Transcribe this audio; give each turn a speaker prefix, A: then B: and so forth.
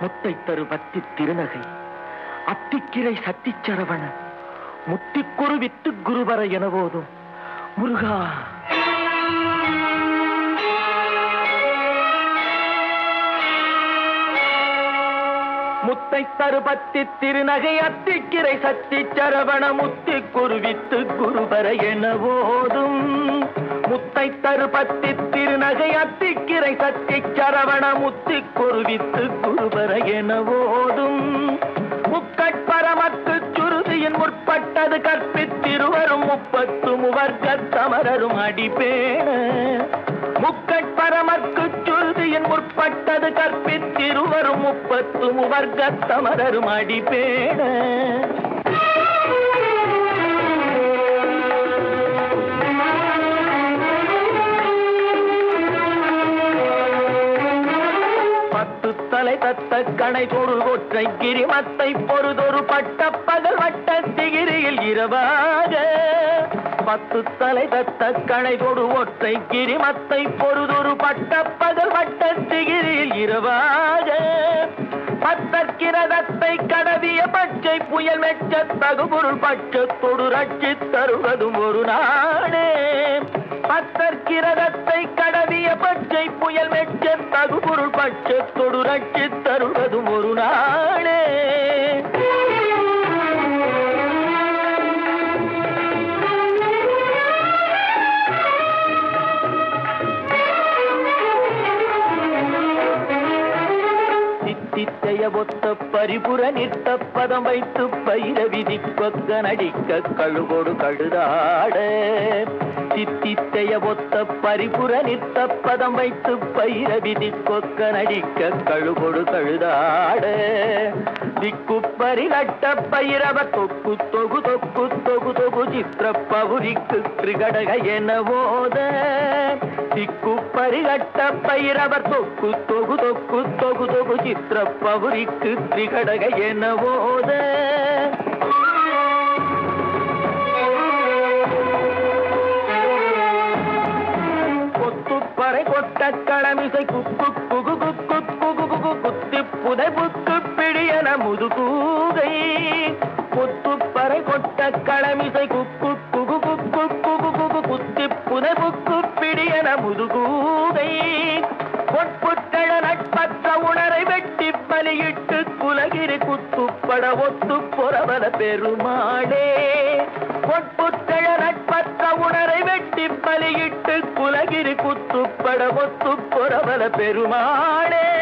A: முத்தை தரு பத்தி திருநகை. அத்திக்கிரை சத்திச்சரவண முத்திக்குரு வித்து குருவர என போதும் முருகா முத்தை தருபத்தி திருநகை அத்திக்கிரை சத்தி சரவண முத்தி குருவித்து குருபர என போதும் முத்தை தருபத்தி திருநகை அத்திக்கிரை சத்தி சரவண முத்தி குருவித்து குருபர என போதும் முக்கட்பரமக்கு சுருதியின் முற்பட்டது கற்பித்திருவரும் முப்பத்து முவர்க்க தமரரும் அடிப்பேண முக்கட்பரமற்கு சுருதியின் முற்பட்டது கற்பித்திருவரும் முப்பத்து முவர்க்க தமரரும் தலை கணை தொடு ஒற்றை கிரிமத்தை பொறுதொரு பட்ட பகல் வட்ட திகிரியில் இரவாக. பத்து தலை தத்த கணை தொடு ஒற்றை கிரிமத்தை பொறுதொரு பட்ட பகல் வட்ட திகிரியில் இரவாக. பத்தற்கிரதத்தை கடவிய பச்சை புயல் மெச்ச தகுபொருள் பட்சத்தொடு ரட்சி தருவதும் ஒரு நாடே. பத்தற்கிரதத்தை கடவிய பச்சை புயல் மெச்ச தகுபொருள் பட்சத்தொடு ரட்சி தருவதும் ஒரு நாளே. சித்தித்தைய ஒத்த பரிபுற நிற்க பதம் வைத்து பயிர விதி நடிக்க கழுகோடு கழுதாடே. சித்தித்தைய ஒத்த பரிபுர நிற்க பதம் வைத்து பயிர விதி கொக்க நடிக்க கழுகோடு கழுதாட. திக்கு பரிகட்ட பயிரவ தொக்கு தொகு தொக்கு தொகு தொகு சித்திர பவுரிக்கு கிருகடக என போத திக்கு பரிகட்ட பைரவர் தொக்கு தொகு தொக்கு தொகு தொகு சித்திர பவுரிக்கு திரிகடக என போத கொத்துப்பறை கொட்ட குகு குக்கு குகு குகு குத்தி புதை புத்து பிடியன முதுகூகை. புத்து பறை கொட்ட களமிசை குக்கு குகு குக்கு குகு குகு குத்தி புதை புக்கு பிடியன முதுகூகை. பொற்புட்டழ நட்பற்ற உணரை வெட்டி பலியிட்டு குலகிரி குத்துப்பட ஒத்து புறவல பெருமாளே. பொற்புட்டழ நட்பற்ற உணரை வெட்டி பலியிட்டு குலகிரி குத்துப்பட ஒத்து பொறவல பெருமாளே.